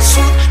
azul